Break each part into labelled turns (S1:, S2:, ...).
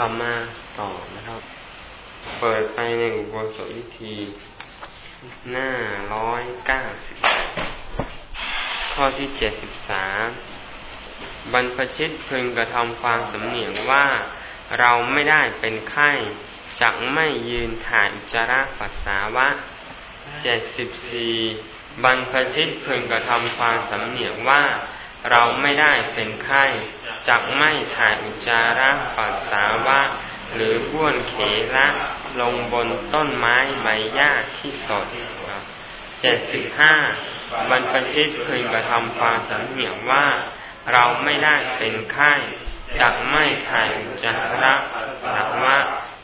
S1: กลับมาต่อนะครับ เปิดไปในอุโบสถวิธี หน้าร้อยเก้าสิบข้อที่เจ็ดสิบสามบรรพชิตพึงกระทำความสำเนียงว่าเราไม่ได้เป็นไข้จักไม่ยืนถ่ายจาระปัสสาวะเจ็ดสิบสี่บรรพชิตพึงกระทำความสำเนียงว่า เราไม่ได้เป็นไข้จักไม่ถ่ายอุจาระปัสสาวะ หรือบ้วนเขละลงบนต้นไม้ใบหญ้าที่สดเจ็ดสิบห้าบรรพชิตพึงกระทำความสำเนียงว่า เราไม่ได้เป็นไข้จักไม่ถ่ายอุจาระปัสสาวะ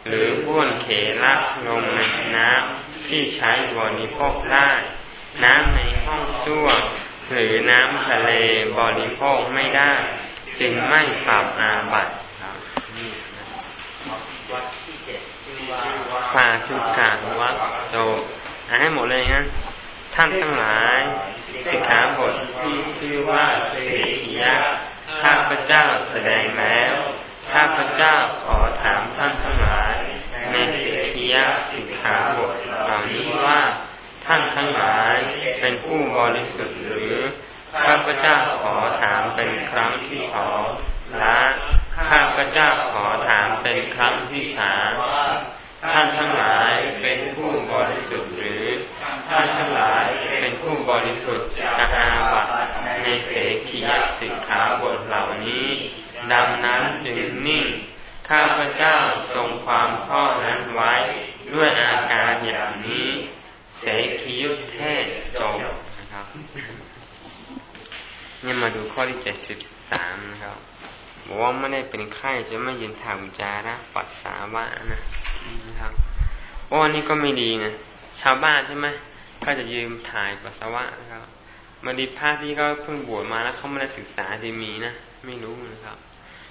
S1: หรือบ้วนเขละลงในน้ำที่ใช้บริโภคได้ น้ำในห้องส้วม หรือน้ำทะเลบริโภคไม่ได้ จึงไม่ปรับอาบัติปาจุกาวัดโจอ่าให้หมดเลยนะท่านทั้งหลายสิกขาบทที่ชื่อว่าเสขียะข้าพเจ้าแสดงแล้ว ข้าพเจ้าขอถามท่านทั้งหลาย ในเสขียะสิกขาบทเหล่านี้ว่า ท่านทั้งหลายเป็นผู้บริสุทธิ์หรือ ข้าพเจ้าขอถามเป็นครั้งที่สองและข้าพเจ้าขอถามเป็นครั้งที่สามท่านทั้งหลายเป็นผู้บริสุทธิ์หรือ ท่านทั้งหลายเป็นผู้บริสุทธิ์จากอาบัตในเสขียสิกขาบทเหล่านี้ ดังนั้นจึงนิ่ง ข้าพเจ้าทรงความข้อนั้นไว้ด้วยอาการอย่างนี้ เสขียุทธเทศจบนะครับเนี่ยมาดูข้อที่เจ็ดสิบสามนะครับบอกว่าไม่ได้เป็นไข้จะไม่ยืนถ่ายอุจาระปัสสาวะนะนะครับโอ้นี่ก็ไม่ดีนะชาวบ้านใช่ไหมก็จะยืมถ่ายปัสสาวะนะครับมาดีพระที่ก็เพิ่งบวชมาแล้วเขาไม่ได้ศึกษาที่มีนะไม่รู้นะครับ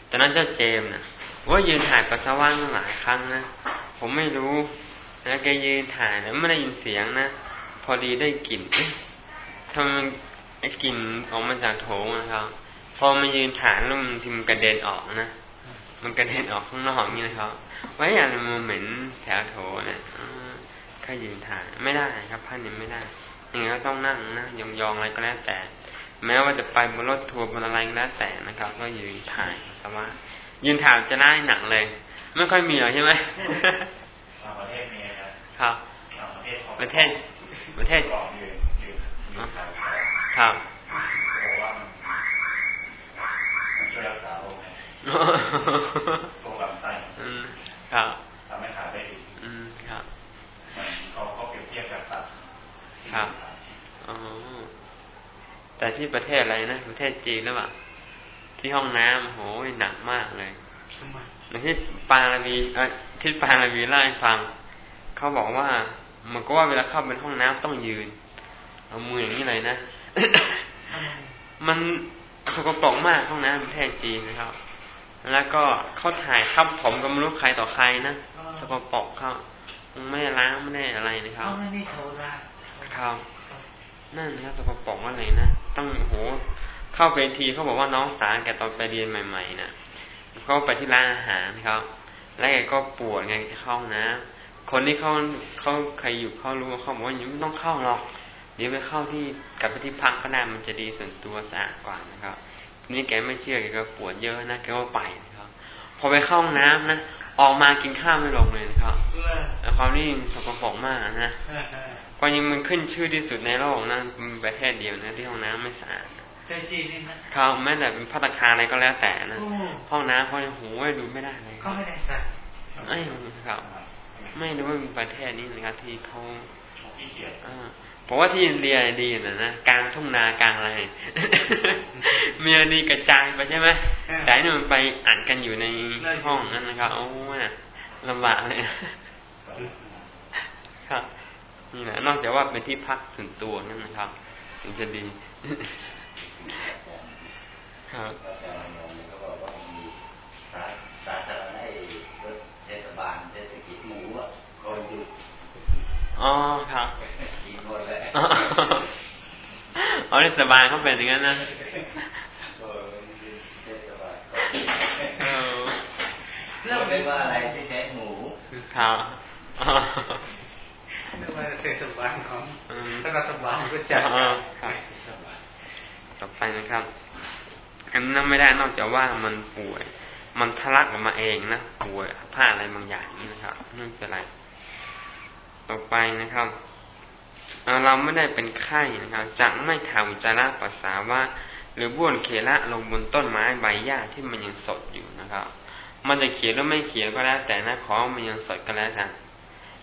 S1: แต่นั้นเจ้าเจมนะว่ายืนถ่ายปัสสาวะหลายครั้งนะผมไม่รู้ แล้วแกยืนถ่ายแล้วไม่ได้ยินเสียงนะพอดีได้กลิ่นทำไอ้กลิ่นออกมาจากโถงนะครับ พอมายืนถ่ายแล้วมันทิมกระเด็นออกนะมันกระเด็นออกข้างนอกนี่นะครับ ไว้อะไรมันเหม็นแถวโถนี่ยถ้ายืนถ่ายไม่ได้ครับพันนี้ไม่ได้อย่างนี้ก็ต้องนั่งนะยองๆอะไรก็แล้วแต่ แม้ว่าจะไปบนรถทัวร์บนอะไรก็แล้วแต่นะครับ ก็ยืนถ่ายสมายืนถ่ายจะได้หนักเลย ไม่ค่อยมีหรอใช่ไหม
S2: ประเทศมี
S1: ครับประ เทศประเทศครับ
S2: โปรแกรมไต
S1: ครับ
S2: ทำให้ขาได้ดี
S1: อืมครับ
S2: เขาเขาเปรียบเทียบกับสัตว์
S1: ครับอ๋อแต่ที่ประเทศอะไรนะประเทศจีนหรือเปล่าที่ห้องน้ำโหหนักมากเลยในที่ปาลาวีเออที่ปาลาวีเล่าให้ฟัง เขาบอกว่า มันก็ว่าเวลาเข้าเป็นห้องน้ำต้องยืน เอามืออย่างนี้เลยนะ มันสกปรกมากห้องน้ำประเทศจีนนะครับ แล้วก็เขาถ่ายทับผมก็ไม่รู้ใครต่อใครนะสกปรกเขาไม่ได้ล้างไม่ได้อะไรนะครับ
S3: ไม่ได้โทร
S1: ครับนั่นนะครับสกปรกอะไรนะต้องโหเข้าไปทีเขาบอกว่าน้องสาวแกตอนไปเรียนใหม่ ๆนะเขาไปที่ร้านอาหารครับ แล้วแกก็ปวดไงจะเข้านะ คนที่เขาเขาใครอยู่เขารู้ว่าเขาบอกว่ายังไม่ต้องเข้าหรอกเดี๋ยวไปเข้าที่กับไปที่พักก็ได้มันจะดีส่วนตัวสะอาดกว่านะครับทีนี้แกไม่เชื่อแกก็ปวดเยอะนะแกก็ไปนะครับ พอไปเข้าห้องน้ำนะออกมากินข้าวไม่ลงเลยนะครับแล้วความนี่สกปรกมากนะก็ยังมันขึ้นชื่อที่สุดในโลกนะประเทศเดียวนะที่ห้องน้ำไม่สะอาดเขาแม้แต่เป็นพัตคาอะไรก็แล้วแต่นะห้องน้ำเขาหูไว้ดูไม่ได้เลย
S3: ก็ไม่ได้สั่
S1: ไม่ครับ ไม่รู้ว่าเป็นประเทศนี้นะครับที่เขาอ่าผมว่าที่อินเดียดีนะนะกลางทุ่งนากลางอะไรมีอะไรดีกระจายไปใช่ไหมแต่นี่มันไปอ่านกันอยู่ในห้องนั่นนะครับโอ้ยลำบากเลยครับนี่แหละนอกจากว่าเป็นที่พักถึงตัวนั่นนะครับถึงจะดีครับ
S2: สาธารณเทศบาลเทศกิจหมูอะก็อยู่
S1: อ๋อครับอ๋อนี่สบายเขาเป็นอย่างนั้นนะ
S3: แล้
S2: เรียกว่าอะไรที่แท้หมู
S1: ครับอ๋อ
S3: เรียกว่าเทศบาลของ
S1: อืม
S3: รัฐบาลก็จัด
S1: อ๋อครับต่อไปนะครับอันนั้นไม่ได้นอกจากว่ามันป่วย มันทะลักออกมาเองนะป่วยผ้าอะไรบางอย่างนี่นะครับนั่นเป็นไร ต่อไปนะครับเอ่อเราไม่ได้เป็นไข้นะครับจะไม่ถ่ายอุจจาระปัสสาวะหรือบ้วนเคละลงบนต้นไม้ใบหญ้าที่มันยังสดอยู่นะครับ มันจะเขียวหรือไม่เขียวก็แล้ว แต่นะขอมันยังสดก็แล้วกัน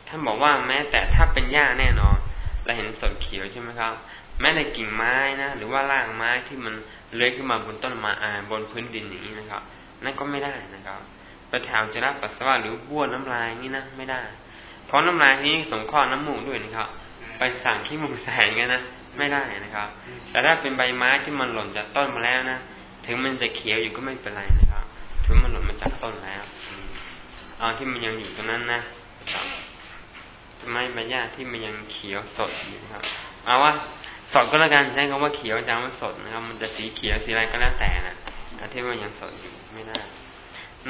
S1: ท่านบอกว่าแม้แต่ถ้าเป็นหญ้าแน่นอนเราเห็นสดเขียวใช่ไหมครับ แม้แต่กิ่งไม้นะ หรือว่ารากไม้ที่มันเลื้อยขึ้นมาบนต้นไม้อาบนพื้นดินอย่างนี้นะครับ นั่นก็ไม่ได้นะครับไปถ่ายอุจจาระปัสสาวะหรือบ้วนน้ำลายนี่นะไม่ได้ เพราะน้ำลายนี้สงเคราะห์น้ำมูกด้วยนะครับ ไปสั่งขี้มูกใส่กันนะไม่ได้นะครับ แต่ถ้าเป็นใบไม้ที่มันหล่นจากต้นมาแล้วนะถึงมันจะเขียวอยู่ก็ไม่เป็นไรนะครับ ถึงมันหล่นมาจากต้นแล้วอืมเอาที่มันยังอยู่ตรงนั้นนะครับต้นไม้ใบหญ้าที่มันยังเขียวสดอยู่นะครับ เอาว่าสดก็แล้วกันใช้คำว่าเขียวจำว่าสดนะครับ มันจะสีเขียวสีอะไรก็แล้วแต่นะแต่ที่มันยังสดอยู่ไม่ได้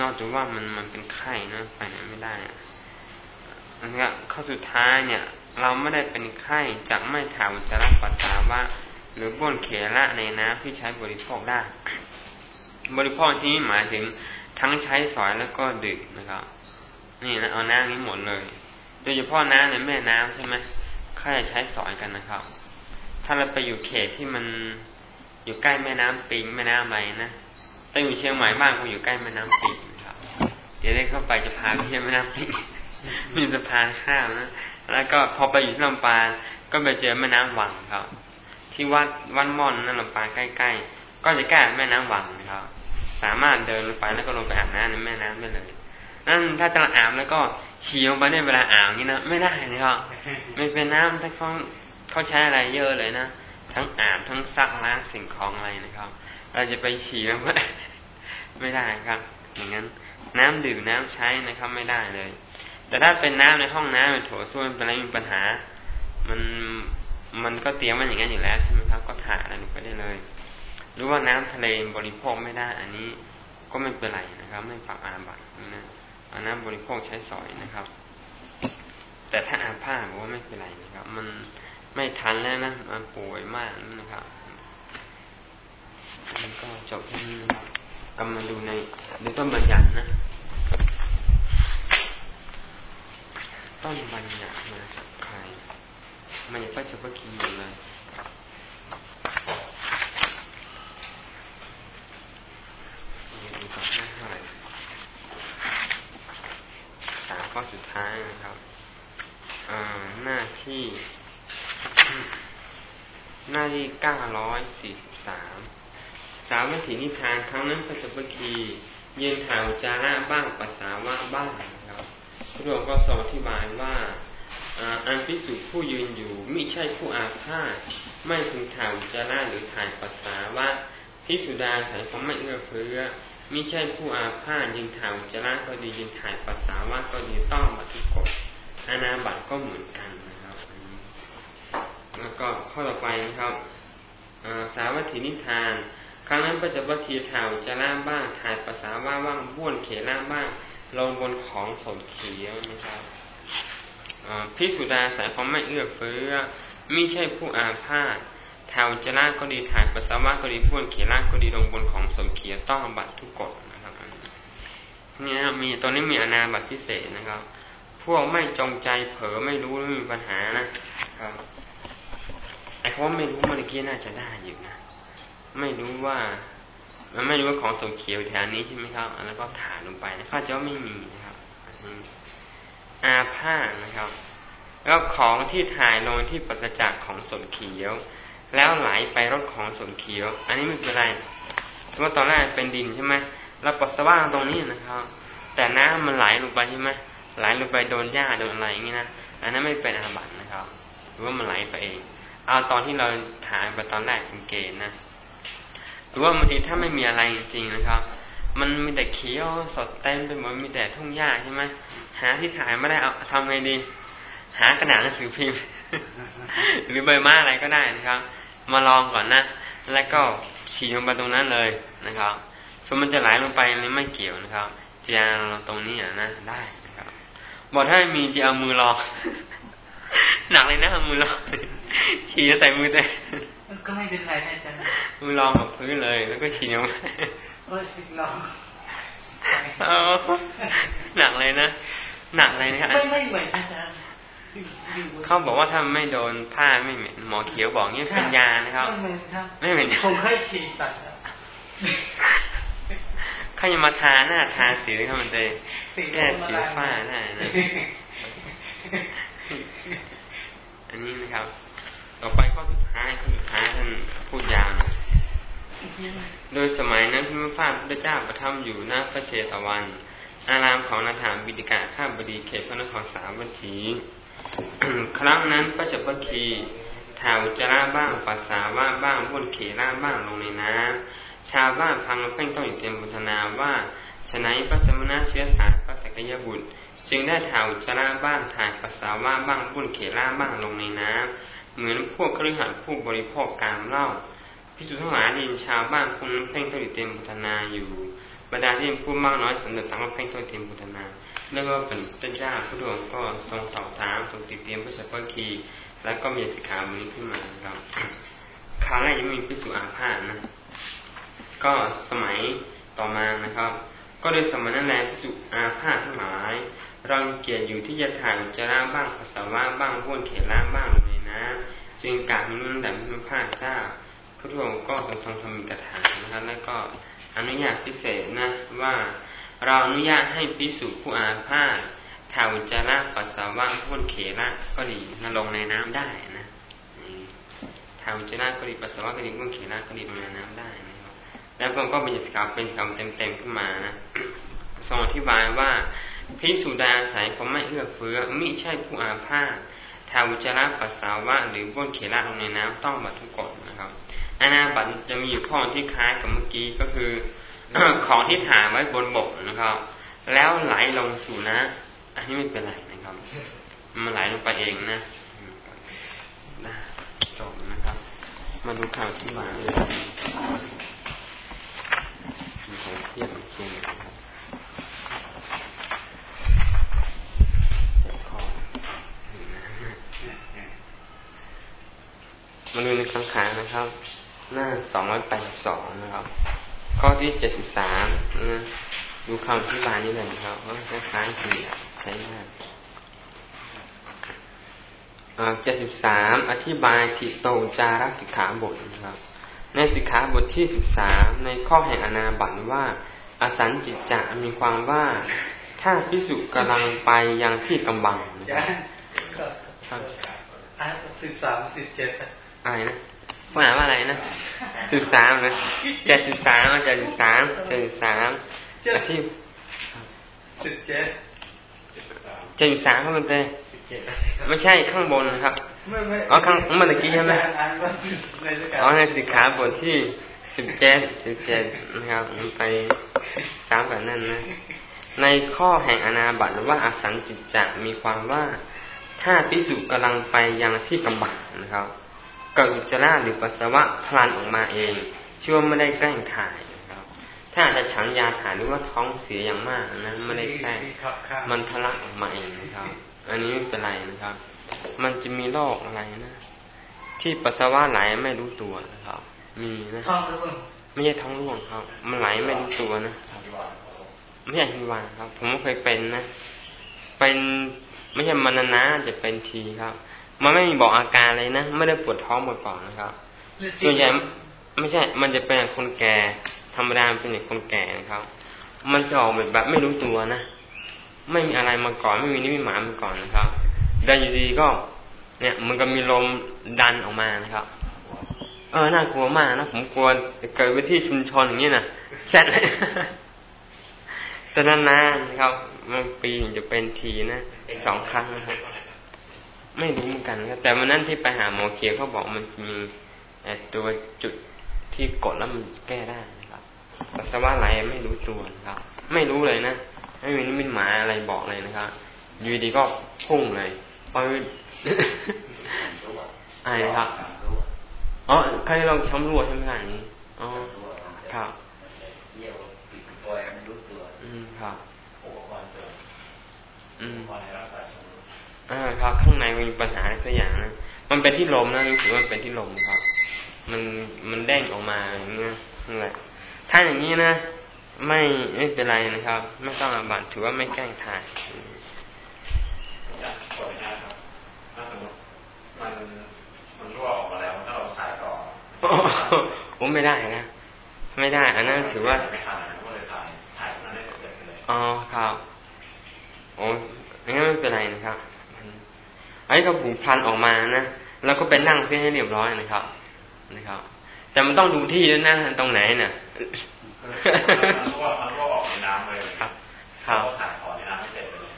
S1: นอกจากว่ามันมันเป็นไข้นะไปไหนไม่ได้อะ อันนี้ก็ข้อสุดท้ายเนี่ย เราไม่ได้เป็นไข้จะไม่ถ่ายอุจจาระปัสสาวะ หรือบ้วนเขละในน้ำที่ใช้บริโภคได้ บริโภคที่นี้หมายถึงทั้งใช้สอยแล้วก็ดื่มนะครับ นี่นะเอาน้ำนี้หมดเลย โดยเฉพาะน้ำในแม่น้ำใช่ไหมเขาจะใช้สอยกันนะครับ ถ้าเราไปอยู่เขตที่มันอยู่ใกล้แม่น้ำปิงแม่น้ำอะไรนะถ้าอยู่เชียงใหม่บ้างก็อยู่ใกล้แม่น้ำปิงครับ เดี๋ยวได้เข้าไปจะพาไปเที่ยวแม่น้ำปิง มีสะพานข้ามนะแล้วก็พอไปอยู่ที่ลำปางก็ไปเจอแม่น้ำวังครับ ที่วัดวัดม่อนนั่นลำปางใกล้ๆ ก็จะใกล้แม่น้ำวังนะครับ สามารถเดินลงไปแล้วก็ลงไปอาบน้ำในแม่น้ำได้เลย นั่นถ้าจะอาบแล้วก็ฉี่ลงไปในเวลาอาบนี่นะไม่ได้นะครับไม่เป็นน้ำถ้าเขาเขาใช้อะไรเยอะเลยนะทั้งอาบทั้งซักล้างสิ่งของอะไรนะครับ เราจะไปฉี่ไม่ไม่ได้ครับ อย่างนั้นน้ำดื่มน้ำใช้นะครับ ไม่ได้เลย แต่ถ้าเป็นน้ำในห้องน้ำเป็นโถส้วมเป็นอะไรมีปัญหา มันมันก็เตรียมมันอย่างนั้นอยู่แล้วใช่ไหมครับก็ถ่ายอะไรลงไปได้เลย หรือว่าน้ำทะเลบริโภคไม่ได้ อันนี้ก็ไม่เป็นไรนะครับ ไม่ปรับอาบัตินะเอาน้ำบริโภคใช้สอยนะครับ แต่ถ้าอาผ้าบอกว่าไม่เป็นไรนะครับ มันไม่ทันแล้วนะมันป่วยมากนะครับมันก็จบที่นี่นะครับกำมาดูในดูต้นบัญญัตินะ ต้นบัญญัติมาจากใครมาจากพระเจ้าพระคีหมดเลยดูก่อนหน้าเท่าไหร่สามข้อสุดท้ายนะครับหน้าที่ หน้าที่เก้าร้อยสี่สิบสามสาวัตถีนิทานครั้งนั้นพระเจ้าพระคียืนถ่ายจาระบ้างปัสสาวะบ้างน พระองค์ก็ทรงอธิบายว่าอันพิสุผู้ยืนอยู่ไม่ใช่ผู้อาพาธไม่พึงถ่ายจาระหรือถ่ายปัสสาวะพิสุดาสายของไม่เอื้อเฟื้อมิใช่ผู้อาพาธยิงถ่ายจาระก็ดียิงถ่ายปัสสาวะก็ดีต้องบัติกฎอาณาบัตก็เหมือนกันนะครับแล้วก็ข้อต่อไปนะครับสาวัตถีนิทาน ครั้งนั้นพระเจ้าพระทีถ่ายจาระบ้างถ่ายปัสสาวะบ้างบ้วนเขล่าบ้าง ลงบนของสดเขียวนะครับพิสุดาสายของไม่เอื้อเฟื้อไม่ใช่ผู้อาพาธถ่ายอุจจาก็ดีถ่ายปัสสาวะก็ดีบ้วนเขียล่าก็ดีลงบนของสดเขียวต้องบัตรทุกกฎนะครับนี่นะมีตอนนี้มีอนาบัตพิเศษนะครับ พวกไม่จงใจเผลอไม่รู้ไม่มีปัญหานะครับไอ้คำว่าไม่รู้เมื่อกี้น่าจะได้อยู่นะไม่รู้ว่า มันไม่รู้ว่าของสมเขียวแถวนี้ใช่ไหมครับ แล้วก็ถ่ายลงไปนะข้าจะว่าไม่มีนะครับอาผ้านะครับ แล้วของที่ถ่ายลงที่ปัจจักของสมเขียว แล้วไหลไปรถของสมเขียว อันนี้ไม่เป็นไรสมมติตอนแรกเป็นดินใช่ไหมเราปัสสาวะตรงนี้นะครับ แต่น้ำมันไหลลงไปใช่ไหมไหลลงไปโดนหญ้าโดนอะไรอย่างนี้นะอันนั้นไม่เป็นอาบัตินะครับ หรือว่ามันไหลไปเอง เอาตอนที่เราถ่ายไปตอนแรกเป็นเกณฑ์นะ หรือว่าบางทีถ้าไม่มีอะไรจริงๆนะครับ มันมีแต่เขียวสดเต็มไปหมดมีแต่ทุ่งหญ้าใช่ไหมหาที่ถ่ายไม่ได้เอาทำไงดี หากระดาษหนังสือพิมพ์ หรือใบไม้อะไรก็ได้นะครับ มาลองก่อนนะแล้วก็ฉีดลงไปตรงนั้นเลยนะครับส่วนมันจะไหลลงไปนี่ไม่เกี่ยวนะครับจียเราตรงนี้อะนะได้นะครับบอกถ้ามีจะเอามือรองหนักเลยนะเอามือรองฉี่ใส่มือแต่
S3: ก็ไม่เป็นไรนะอาจารย์
S1: มือรองกับพื้นเลย แล้วก็ฉี่ออกมา
S3: โอ้ยลอง
S1: เอาหนักเลยนะหนักเลยนะครับ
S3: ไม่ไม่เหมือนอาจารย์
S1: เขาบอกว่าถ้าไม่โดนผ้าไม่เหม็นหมอเขียวบอกนี่เป็นยานะครับ
S3: ไม่เหมือนครับ
S1: ไม่เหม็น
S3: ผมเคยฉีดสัตว์แล้ว
S1: เขายังมาทาหน้าทาสีเขามันเลยแก้สิวฝ้าได้นะ อันนี้นะครับ ต่อไปข้อสุดท้ายข้อสุดท้ายท่านพูดยาวนะโดยสมัยนั้นพระพุทธพระเจ้าประทับอยู่หน้าพระเชตวัน อารามของนาถามบิดิกาข้าบดีเขตพระนครสาวัตถี ครั้งนั้นพระเจ้าพระคีถายอุจาระบ้างปัสสาวะบ้างบ้วนเขร่าบ้างลงในน้ำชาวบ้านพังเพ่งต้องอยู่เต็มบุทนาว่าฉนัยพระสมณะเชื้อสายพระสกยบุตร จึงได้ถายอุจาระบ้างถ่ายปัสสาวะบ้างบ้วนเขร่าบ้างลงในน้ำ เหมือนพวกคฤหัสถ์ผู้บริโภคกามเหล้าพิสุทั้งหลายดินชาวบ้านคงเพ่งต้องอยู่เต็มบุทนาอยู่บรรดาที่พูดมากน้อยสำเร็จต่างก็เพ่งต้องเตรียมพุทธนาเรื่องว่าเป็นพระเจ้าพระดวงก็ทรงสอบถามทรงติดเตรียมพระสัพพคีแล้วก็มีสิกขาบนี้ขึ้นมาครับคราวแรกยังมีพิสุอาพาธนะ ก็สมัยต่อมานะครับ ก็โดยสมณะแลพิสุอาพาธทั้งหลายรังเกียจอยู่ที่จะถ่ายอุจจาระบ้างปัสสาวะบ้างบ้วนเขล่าบ้างลงในน้ำ จึงกล่าวนุ่นแต่พระพาเจ้าพระดวงก็ทรงทรงทำมีกถานะครับ แล้วก็อนุญาตพิเศษนะว่าเราอนุญาตให้พิสูจผู้อาพาธถ่ายอุจาระปัสสาวะพ่นเขละก็ดีนลงในน้ำได้นะถ่ายอุจาระก็ดีปัสสาวะก็ดีพ่นเขละก็ดีลงในน้ำได้นะครับแล้วพระองค์ก็เป็นสกาเป็นคำเต็มๆขึ้นมานะทรงอธิบายว่าพิสูจใดอาศัยความไม่เอื้อเฟื้อมิใช่ผู้อาพาธ ถ่ายอุจจาระปัสสาวะหรือพ่นเขละลงในน้ำต้องบัตทุกกฎนะครับอนาบัตจะมีอยู่ข้อที่คล้ายกับเมื่อกี้ก็คือของที่ถ่ายไว้บนบกนะครับ แล้วไหลลงสู่นะ อันนี้ไม่เป็นไรนะครับ มันไหลลงไปเองนะนะจบนะครับ มาดูข่าวที่มาเลยมีของเทียบจริงนะครับเจ็บคอ มาดูในคังขานะครับ หน้าสองร้อยแปดสิบสองนะครับ ข้อที่เจ็ดสิบสามนะดูคำอธิบายนี้เลยครับว่าคล้ายๆคือใช้มากเจ็ดสิบสามอธิบายทิโตจารสิกขาบทนะครับ ในสิกขาบทที่สิบสามในข้อแห่งอนาบัตว่า อสันจิตจะมีความว่าถ้าพิสุกำลังไปยังที่กำบังนะครับ
S3: ครับอะสิบสามสิบเจ็ด
S1: อะไรนะข้อหาว่าอะไรนะสิบสามนะเจ็ดสิบสามเจ็ดสิบสามเจ็ดสิบสามอาชีพ
S3: สิบเจ็ด
S1: เจ็ดสิบสามครับมันเตย
S3: สิบเจ็ด
S1: ไม่ใช่ข้างบนนะครับ
S3: ไม่ไม่
S1: อ๋อข้างเมื่อกี้ใช่ไหม
S3: อ่านว่าในสกัด
S1: อ๋อในสิกขาบทที่สิบเจ็ดสิบเจ็ดนะครับมันไปสามแบบนั้นนะในข้อแห่งอนาบัตว่าอาสันจิตจะมีความว่าถ้าพิสุกำลังไปยังที่กำบังนะครับ กิดอุจจาระหรือปัสสาวะพลันออกมาเองชื่อว่าไม่ได้แกล้งถ่ายนะครับ ถ้าอาจจะฉันยาถ่ายหรือว่าท้องเสียอย่างมากนะไม่ได้แกล้ง
S3: ครับครับ
S1: มันทะลักออกมาเองนะครับ อันนี้ไม่เป็นไรนะครับ มันจะมีโรคอะไรนะ ที่ปัสสาวะไหลไม่รู้ตัวนะครับ มีนะ
S3: ท้องร่วง
S1: ไม่ใช่ท้องร่วงครับ มันไหลไม่รู้ตัวนะไม่ใช่ฮิวานครับ ผมก็เคยเป็นนะ เป็นไม่ใช่มันนานๆจะเป็นทีครับ มันไม่มีบอกอาการเลยนะไม่ได้ปวดท้องมาก่อนนะครับส่วนใหญ่ไม่ใช่ มันจะเป็นคนแก่ธรรมดาเป็นเด็กคนแก่นะครับ มันจะออกแบบแบบไม่รู้ตัวนะไม่มีอะไรมาก่อนไม่มีนิมิตหมายมาก่อนนะครับเดินอยู่ดีก็ เนี่ย มันก็มีลมดันออกมานะครับ เออน่ากลัวมากนะผมกลัวจะเกิดไปที่ชุมชนอย่างนี้นะแซ่ดเลยแต่นานๆนะครับมันปีหนึ่งจะเป็นทีนะสองครั้งนะครับ ไม่รู้เหมือนกันนะครับแต่วันนั้นที่ไปหาหมอเคียเขาบอกมันจะมีไอ้ตัวจุดที่กดแล้วมันแก้ได้นะครับปัสสาวะไหลไม่รู้ตัวนะครับ ไม่รู้เลยนะไม่มีนิมิตหมายอะไรบอกเลยนะครับอยู่ดีก็พุ่งเลยปอยอะไรนะครับอ๋อใครลองช้ำรั่วใช่ไหมครับอันนี้อ๋อครับ
S2: เยี่ยวปิดปล่อยมันรู้ตัว
S1: อืมครับ
S2: เอุปกรณ์ เสริม
S1: อืม
S2: อุปกรณ์ในร่างกายของ
S1: อ่าครับข้างในมีปัญหาอะไรสักอย่างนะมันเป็นที่ลมนะรู้สึกว่ามันเป็นที่ลมครับ มันมันเด้งออกมาอย่างเงี้ยนั่นแหละถ้าอย่างนี้นะไม่ไม่เป็นไรนะครับ ไม่ต้องอาบัตถือว่าไม่แกล้งถ่าย
S2: อยากขออนุญาตครับถ้าสมมติมันมันรั่วออกมาแล้วถ้าเราถ่ายต่อ
S1: ผมไม่ได้นะไม่ได้ อันนั้นถือว่า
S2: ไม่ทันน
S1: อันนี้ก็ผูกพันออกมานะแล้วก็ไปนั่งเพื่อให้เรียบร้อยนะครับ นะครับ แต่มันต้องดูที่ด้วยนะตรงไหนน่ะ
S2: มันรั่วมันรั่วออกในน้ำเลย
S1: ครับครับ
S2: เราถ่ายต่อในน้ำไม่เสร็จเลย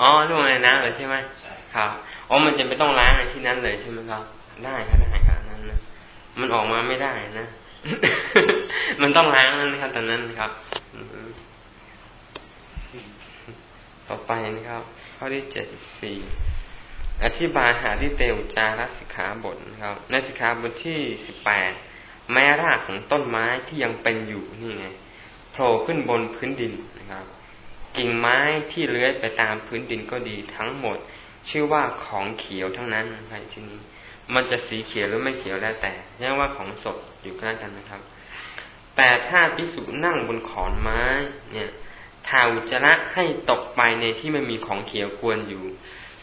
S1: อ๋อลงในน้ำเลยใช่ไหม
S2: ใช่
S1: ครับอ๋อมันจะไม่ต้องล้างในที่นั้นเลยใช่ไหมครับ ได้ครับได้ครับอันนั้นนะมันออกมาไม่ได้นะมันต้องล้างนะครับตอนนั้นครับอืมต่อไปนะครับ ข้อที่เจ็ดสิบสี่ อธิบายหาที่เตวจารสิกขาบทนะครับ ในสิกขาบทที่สิบแปดแม้รากของต้นไม้ที่ยังเป็นอยู่นี่ไงโผล่ขึ้นบนพื้นดินนะครับ กิ่งไม้ที่เลื้อยไปตามพื้นดินก็ดีทั้งหมด ชื่อว่าของเขียวทั้งนั้นนะครับที่นี้มันจะสีเขียวหรือไม่เขียวแล้วแต่เรียกว่าของสดอยู่ก็แล้กันนะครับ แต่ถ้าพิสุนั่งบนขอนไม้เนี่ยทาอุจจาระให้ตกไปในที่ไม่มีของเขียวควรอยู่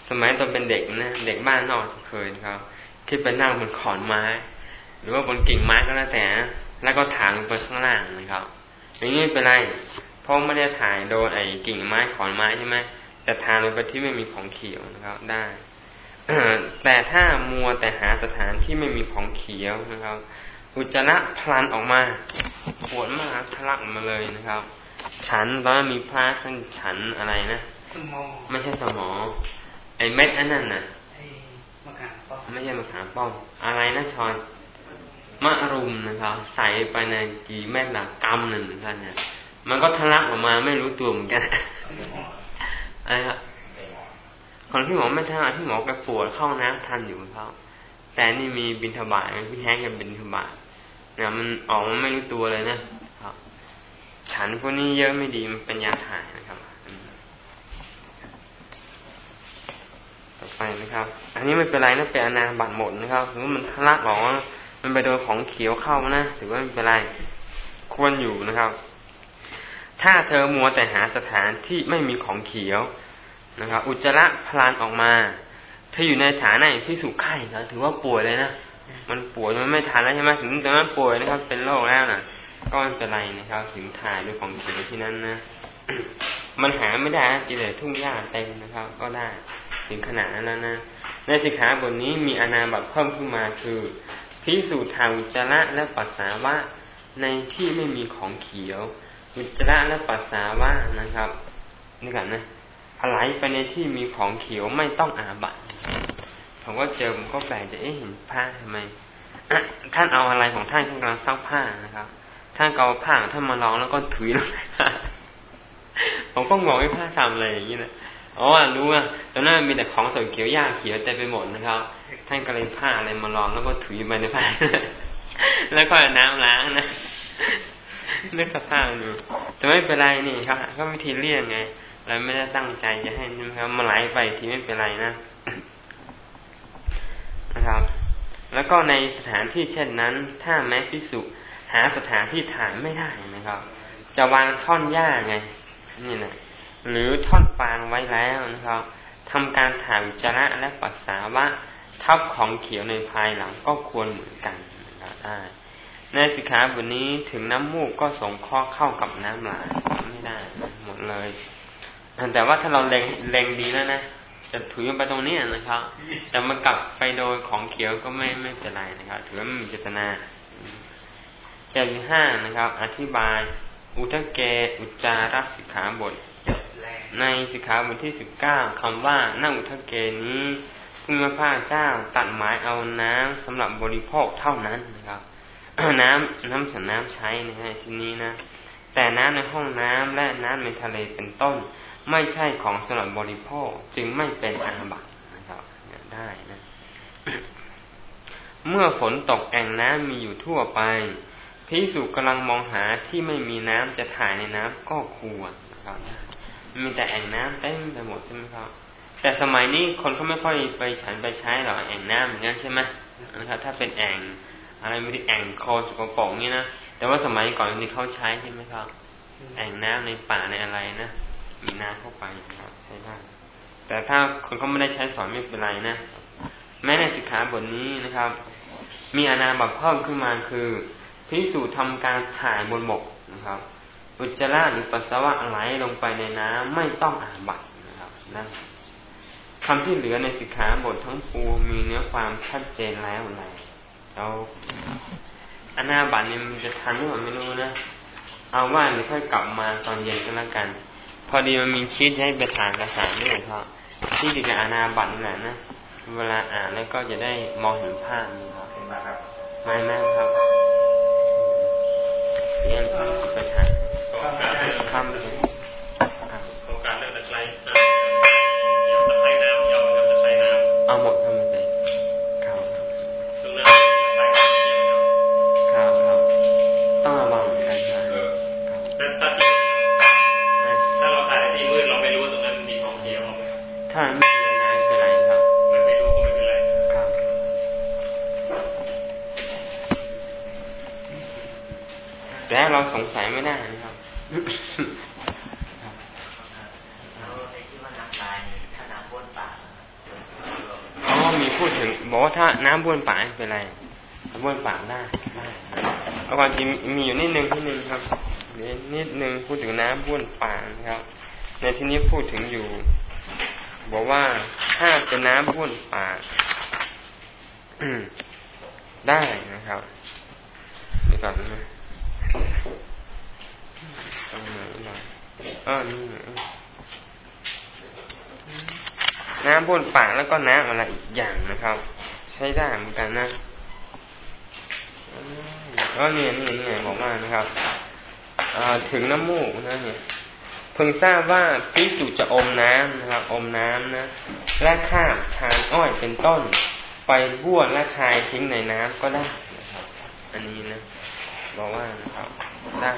S1: สมัยตอนเป็นเด็กนะเด็กบ้านนอกจะเคยนะครับคิดไปนั่งบนขอนไม้ หรือว่าบนกิ่งไม้ก็แล้วแต่นะแล้วก็ถางลงไปข้างล่างนะครับ อย่างนี้ไม่เป็นไรเพราะไม่ได้ถ่ายโดนไอ้กิ่งไม้ขอนไม้ใช่ไหมแต่ทางลงไปที่ไม่มีของเขียวนะครับได้แต่ถ้ามัวแต่หาสถานที่ไม่มีของเขียวนะครับ อุจจาระพลันออกมาปวดมากทะลักออกมาเลยนะครับ ฉันตอนนั้นมีพระท่านฉันอะไรนะ
S3: สมอง
S1: ไม่ใช่สมอง ไอ้เม็ดอันนั้นน่ะ
S3: ไอ้มะขามป้อม
S1: ไม่ใช่มะขามป้อม อะไรนะชอยมะรุมนะครับ ใส่ไปในกี่เม็ดละกำหนึ่งท่านเนี่ย มันก็ทะลักออกมาไม่รู้ตัวเหมือนกันอะไรครับคนที่หมอไม่ทันที่หมอแกปวดเข้าน้ำทันอยู่ครับแต่นี่มีบินทบาทพี่แท้งกันบินทบาทเนี่ยมันออกมาไม่รู้ตัวเลยนะครับ ฉันพวกนี้เยอะไม่ดีมันเป็นยาถ่ายนะครับอืมต่อ ไปนะครับ อันนี้ไม่เป็นไรนะเป็นอนาบัตหมดนะครับถือว่ามันทะลักออกมามันไปโดนของเขียวเข้านะถือว่าไม่เป็นไรควรอยู่นะครับ ถ้าเธอมัวแต่หาสถานที่ไม่มีของเขียวนะครับ อุจจาระพลานออกมาเธออยู่ในฐานะอย่างที่สุไข้นะถือว่าป่วยเลยนะมันป่วยมันไม่ทันแล้วใช่ไหมถึงตอนนั้นป่วยนะครับ เป็นโรคแล้วนะก็ไม่เป็นไรนะครับ ถึงถ่ายด้วยของเขียวที่นั้นนะมันหาไม่ได้นะจีเลยทุ่งหญ้าเต็มนะครับ ก็ได้ ถึงขนาดนั้นแล้วนะในสิกขาบทนี้มีอนาบัตเพิ่มขึ้นมาคือพิสูจน์ทางอุจจาระและปัสสาวะในที่ไม่มีของเขียวอุจจาระและปัสสาวะนะครับนี่กันนะอะไหลไปในที่มีของเขียวไม่ต้องอาบัตผมก็เจอผมก็แปลกจะเอ๊ะเห็นผ้าทำไมท่านเอาอะไรของท่านท่านกำลังซักผ้านะครับท่านเอาผ้าท่านมาลองแล้วก็ถุยลงผมก็งงไอ้ผ้าทำอะไรอย่างนี้นะ อ๋อรู้ว่าตอนนั้นมีแต่ของสดเขียวหญ้าเขียวเต็มไปหมดนะครับ ท่านก็เลยผ้าอะไรมาลองแล้วก็ถุยไปในผ้าแล้วก็น้ำล้างนะนึกสภาพดูแต่ไม่เป็นไรนี่ครับก็วิธีเลี่ยงไงเราไม่ได้ตั้งใจจะให้นะครับมาไหลไปทีไม่เป็นไรนะนะครับ แล้วก็ในสถานที่เช่นนั้น ถ้าแม้พิสุหาสถานที่ถ่ายไม่ได้นะครับ จะวางท่อนหญ้าไง นี่นะ หรือทอนฟางไว้แล้วนะครับทำการถ่ายอุจจาระและปัสสาวะทับของเขียวในภายหลังก็ควรเหมือนกันนะครับได้ในสิกขาบทนี้ถึงน้ำมูกก็สงเคราะห์เข้ากับน้ำลายไม่ได้หมดเลย แต่ว่าถ้าเราเล็งเล็งดีแล้วนะจะถุยไปตรงนี้นะครับ แต่มันกลับไปโดนของเขียวก็ไม่ไม่เป็นไรนะครับ ถือว่ามีเจตนาเจ้าที่ห้านะครับ อธิบาย อุทเกอุจาระสิกขาบท ในสิกขาบทที่สิบเก้าคำว่านั่งอุทเกนี้พุทธพระเจ้าตัดหมายเอาน้ำสำหรับบริโภคเท่านั้นนะครับ น้ำน้ำฉันน้ำใช้นะฮะที่นี้นะ แต่น้ำในห้องน้ำและน้ำในทะเลเป็นต้น ไม่ใช่ของสำหรับบริโภคจึงไม่เป็นอาบัตินะครับได้นะเมื่อฝนตกแอ่งน้ำมีอยู่ทั่วไปพิสุกำลังมองหาที่ไม่มีน้ำจะถ่ายในน้ำก็ควรนะครับ มีแต่แอ่งน้ำเต็มไปหมดใช่ไหมครับ แต่สมัยนี้คนเขาไม่ค่อยไปฉันไปใช้หรอกแอ่งน้ำเหมือนกันใช่ไหมนะครับ ถ้าเป็นแอ่งอะไรไม่ได้แอ่งโคลนสกปรกนี่นะแต่ว่าสมัยก่อนที่เขาใช้ใช่ไหมครับ แอ่งน้ำในป่าในอะไรนะมีน้ำเข้าไปครับใช้ได้แต่ถ้าคนเขาไม่ได้ใช้สอนไม่เป็นไรนะแม้ในสิกขาบทนี้นะครับ มีอนาบัตเพิ่มขึ้นมาคือพิสูจน์ทำการถ่ายบนบกนะครับ อุจจาระหรือปัสสาวะไหลลงไปในน้ำไม่ต้องอาบัตนะครับนั่นคำที่เหลือในสิกขาบททั้งปวงมีเนื้อความชัดเจนแล้วแหละเจ้าอนาบัตเนี่ยมันจะทันหรือเปล่าไม่รู้นะเอาว่าเดี๋ยวค่อยกลับมาตอนเย็นก็แล้วกัน พอดีมันมีชีตให้ไปทานกระสานด้วยครับชีตเกี่ยวกับอนาบัตนี่แหละนะเวลาอ่านแล้วก็จะได้มองเห็นภาพนะครับ
S2: ไหมครับ
S1: ไม่แม่ครับเรียนต้องสุไปทาน
S2: ก็ ว่าถ้าน้ำ
S3: บ้วนปาก
S1: เป็นไรบ้วนปากได้ได้เพราะความจริงมีอยู่นิดนึงที่นึงครับเดี๋ยนิดนึงพูดถึงน้ำบ้วนปากนะครับ ในที่นี้พูดถึงอยู่ บอกว่าถ้าเป็นน้ำบ้วนปากได้นะครับเดี๋ยวก่อนนะตรงไหนหน่อยเออนี่เออน้ำบ้วนปากแล้วก็น้ำอะไรอีกอย่างนะครับ ใช้ได้เหมือนกันนะก็เนี่ยนี่เนี่ยบอกว่านะครับถึงน้ำมูกนะเนี่ยเพิ่งทราบว่าพิสุจะอมน้ำนะครับ อมน้ำนะและข้ามชานอ้อยเป็นต้น ไปบ้วนและชายทิ้งในน้ำก็ได้นะครับ อันนี้นะบอกว่านะครับได้